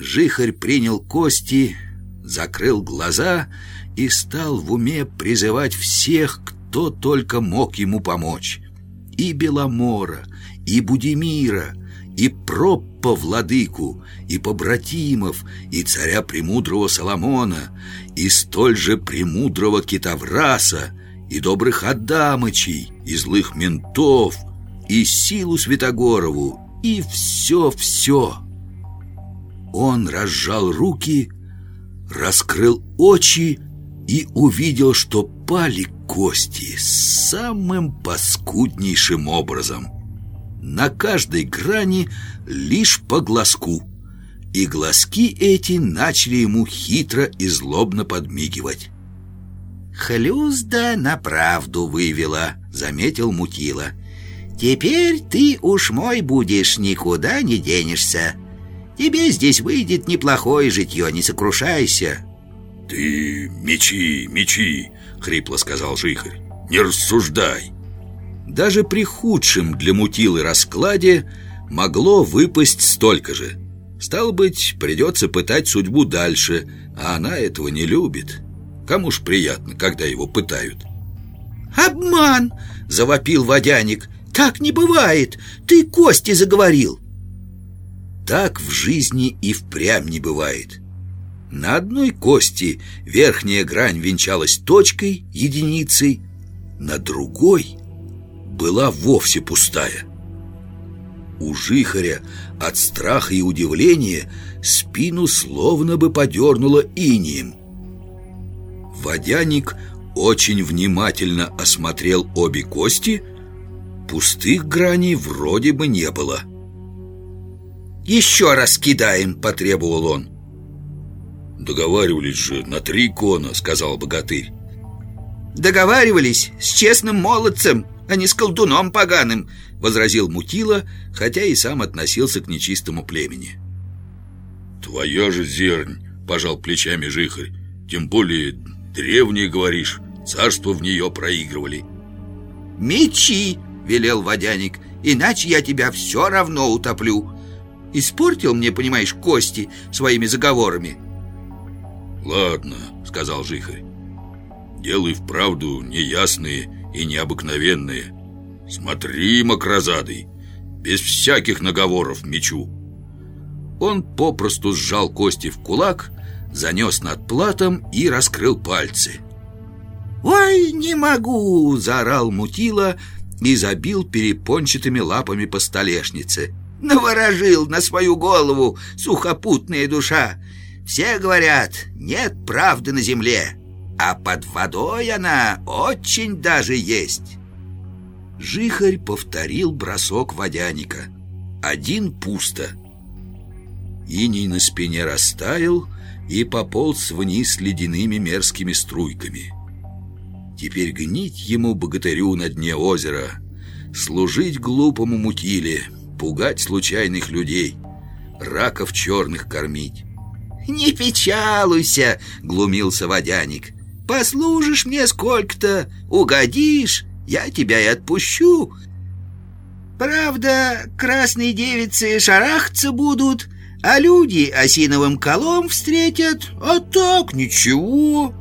Жихарь принял кости, закрыл глаза и стал в уме призывать всех, кто только мог ему помочь. И Беломора, и Будимира, и Проппа владыку, и побратимов, и царя премудрого Соломона, и столь же премудрого Китавраса, и добрых Адамычей, и злых ментов, и силу Святогорову, и все-все. Он разжал руки, раскрыл очи и увидел, что пали кости самым паскуднейшим образом. На каждой грани лишь по глазку, и глазки эти начали ему хитро и злобно подмигивать. «Хлюзда на правду вывела», — заметил Мутила. «Теперь ты уж мой будешь, никуда не денешься. Тебе здесь выйдет неплохое житье, не сокрушайся». «Ты мечи, мечи!» — хрипло сказал Жихарь. «Не рассуждай!» Даже при худшем для мутилы раскладе могло выпасть столько же. Стало быть, придется пытать судьбу дальше, а она этого не любит. Кому ж приятно, когда его пытают? «Обман!» — завопил водяник. «Так не бывает! Ты кости заговорил!» Так в жизни и впрямь не бывает. На одной кости верхняя грань венчалась точкой, единицей, на другой была вовсе пустая. У жихаря от страха и удивления спину словно бы подернуло инием. Водяник очень внимательно осмотрел обе кости, пустых граней вроде бы не было. «Еще раз кидаем», — потребовал он. «Договаривались же на три кона», — сказал богатырь. «Договаривались с честным молодцем, а не с колдуном поганым», — возразил Мутила, хотя и сам относился к нечистому племени. «Твоя же зернь», — пожал плечами жихарь, «тем более древние, говоришь, царство в нее проигрывали». «Мечи!» — велел водяник, «иначе я тебя все равно утоплю. Испортил мне, понимаешь, кости своими заговорами». «Ладно», — сказал Жихарь. «Дело и вправду неясные и необыкновенные. Смотри, макрозадый, без всяких наговоров мечу». Он попросту сжал кости в кулак, занес над платом и раскрыл пальцы. «Ой, не могу!» — заорал Мутила и забил перепончатыми лапами по столешнице. «Наворожил на свою голову сухопутная душа! Все говорят, нет правды на земле, а под водой она очень даже есть. Жихарь повторил бросок водяника. Один пусто. Иней на спине растаял и пополз вниз ледяными мерзкими струйками. Теперь гнить ему богатырю на дне озера, служить глупому мутиле, пугать случайных людей, раков черных кормить. «Не печалуйся!» — глумился водяник. «Послужишь мне сколько-то, угодишь, я тебя и отпущу. Правда, красные девицы шарахаться будут, а люди осиновым колом встретят, а так ничего».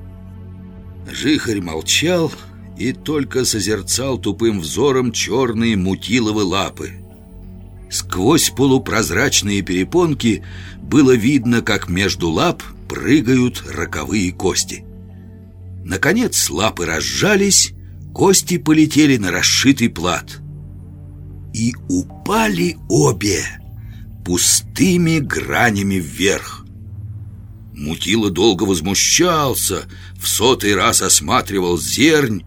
Жихарь молчал и только созерцал тупым взором черные мутиловы лапы. Сквозь полупрозрачные перепонки было видно, как между лап прыгают роковые кости. Наконец лапы разжались, кости полетели на расшитый плат. И упали обе пустыми гранями вверх. Мутила долго возмущался, в сотый раз осматривал зернь.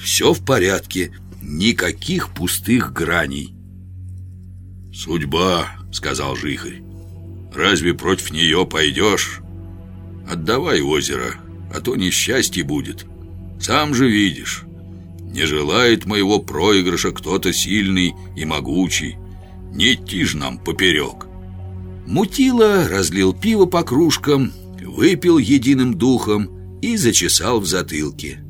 Все в порядке, никаких пустых граней. «Судьба», — сказал Жихарь. «Разве против нее пойдешь? Отдавай озеро, а то несчастье будет. Сам же видишь, не желает моего проигрыша кто-то сильный и могучий. Не идти ж нам поперек». Мутила разлил пиво по кружкам, выпил единым духом и зачесал в затылке.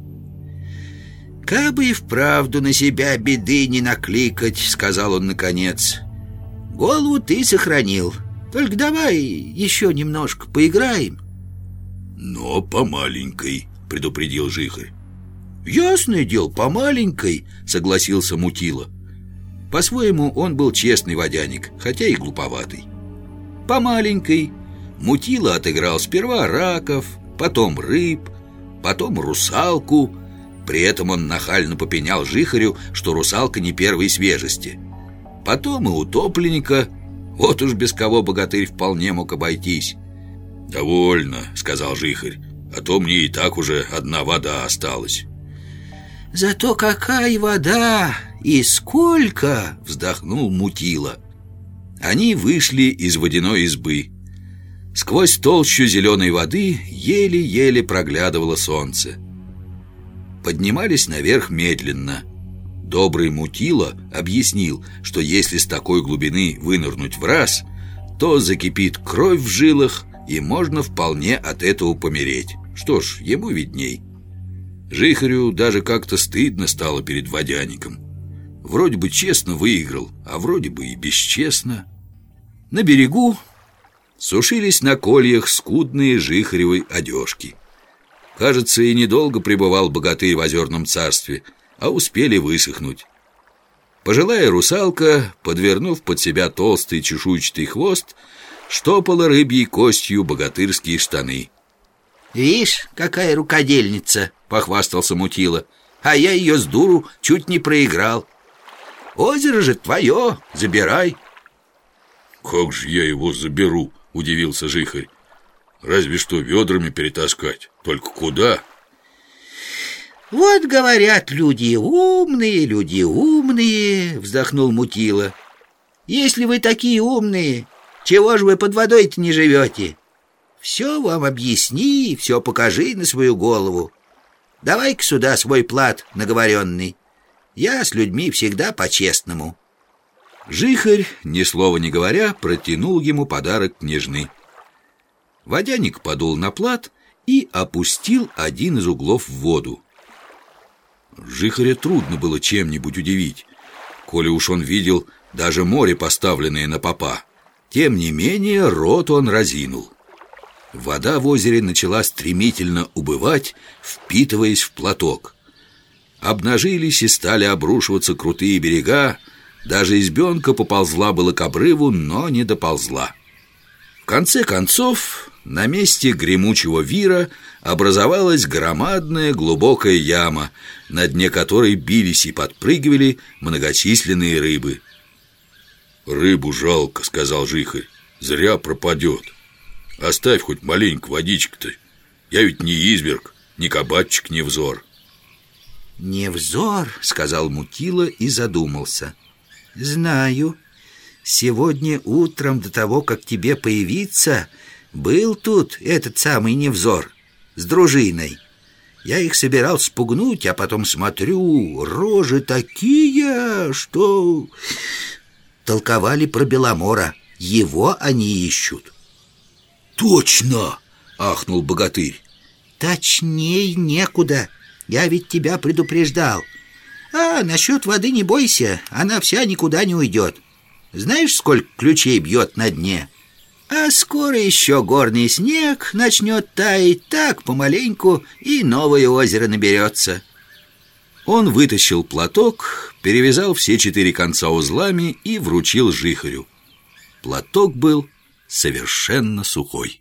«Кабы и вправду на себя беды не накликать», — сказал он наконец. Голову ты сохранил, Только давай еще немножко поиграем. Но по маленькой, предупредил Жихарь. Ясное дело, по маленькой, согласился Мутила. По-своему он был честный водяник, хотя и глуповатый. По маленькой Мутила отыграл сперва раков, потом рыб, потом русалку. При этом он нахально попенял Жихарю, что русалка не первой свежести. Потом и утопленника, вот уж без кого богатырь вполне мог обойтись. «Довольно», — сказал Жихарь, «а то мне и так уже одна вода осталась». «Зато какая вода! И сколько!» — вздохнул Мутила. Они вышли из водяной избы. Сквозь толщу зеленой воды еле-еле проглядывало солнце. Поднимались наверх медленно. Добрый Мутила объяснил, что если с такой глубины вынырнуть в раз, то закипит кровь в жилах, и можно вполне от этого помереть. Что ж, ему видней. Жихарю даже как-то стыдно стало перед водяником. Вроде бы честно выиграл, а вроде бы и бесчестно. На берегу сушились на кольях скудные жихаревой одежки. Кажется, и недолго пребывал богатырь в озерном царстве, а успели высохнуть. Пожилая русалка, подвернув под себя толстый чешуйчатый хвост, штопала рыбьей костью богатырские штаны. «Видишь, какая рукодельница!» — похвастался Мутила. «А я ее с дуру чуть не проиграл. Озеро же твое, забирай». «Как же я его заберу?» — удивился Жихарь. «Разве что ведрами перетаскать. Только куда?» «Вот говорят люди умные, люди умные», — вздохнул Мутила. «Если вы такие умные, чего же вы под водой-то не живете? Все вам объясни, все покажи на свою голову. Давай-ка сюда свой плат наговоренный. Я с людьми всегда по-честному». Жихарь, ни слова не говоря, протянул ему подарок княжны. Водяник подул на плат и опустил один из углов в воду. Жихаря трудно было чем-нибудь удивить, коли уж он видел даже море, поставленное на попа. Тем не менее, рот он разинул. Вода в озере начала стремительно убывать, впитываясь в платок. Обнажились и стали обрушиваться крутые берега, даже избенка поползла было к обрыву, но не доползла. В конце концов, на месте гремучего вира образовалась громадная глубокая яма, на дне которой бились и подпрыгивали многочисленные рыбы. «Рыбу жалко», — сказал Жихарь, — «зря пропадет. Оставь хоть маленько водички-то. Я ведь не изверг, ни кабачик, ни взор». «Невзор», — сказал Мутила и задумался. «Знаю. Сегодня утром до того, как тебе появиться, был тут этот самый Невзор с дружиной. Я их собирал спугнуть, а потом смотрю, рожи такие, что толковали про Беломора. Его они ищут. «Точно!» — ахнул богатырь. «Точней некуда. Я ведь тебя предупреждал. А насчет воды не бойся, она вся никуда не уйдет. Знаешь, сколько ключей бьет на дне? А скоро еще горный снег начнет таять так помаленьку, и новое озеро наберется». Он вытащил платок, перевязал все четыре конца узлами и вручил жихарю. Платок был совершенно сухой.